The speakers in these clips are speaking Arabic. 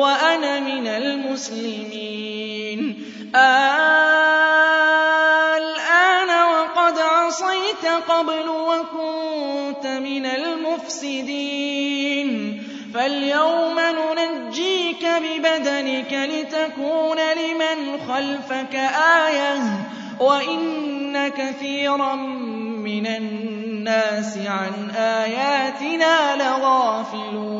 وَأَنَا مِنَ الْمُسْلِمِينَ. الْآنَ وَقَدْ عَصَيْتَ قَبْلُ وَكُنْتَ مِنَ الْمُفْسِدِينَ. فَالْيَوْمَ نُنَجِّيكَ بِبَدَنِكَ لِتَكُونَ لِمَنْ خَلْفَكَ آيَةً وَإِنَّ كَثِيرًا مِنَ النَّاسِ عَنْ آيَاتِنَا لَغَافِلُونَ.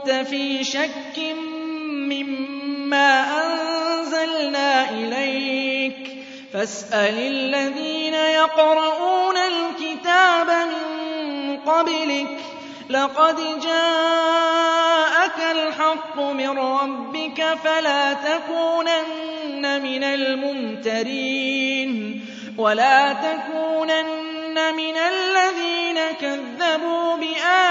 كنت في شك مما أنزلنا إليك. فاسأل الذين يقرؤون الكتاب من قبلك. لقد جاءك الحق من ربك فلا تكونن من الممترين. ولا تكونن من الذين كذبوا بآياتنا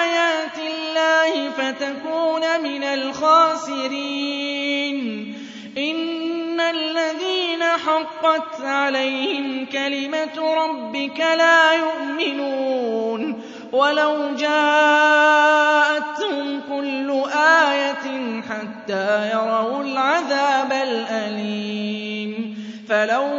اللَّهِ فَتَكُونَ مِنَ الْخَاسِرِينَ إِنَّ الَّذِينَ حَقَّتْ عَلَيْهِمْ كَلِمَةُ رَبِّكَ لَا يُؤْمِنُونَ وَلَوْ جَاءَتْهُمْ كُلُّ آيَةٍ حَتَّى يَرَوُا الْعَذَابَ الْأَلِيمَ فَلَوْ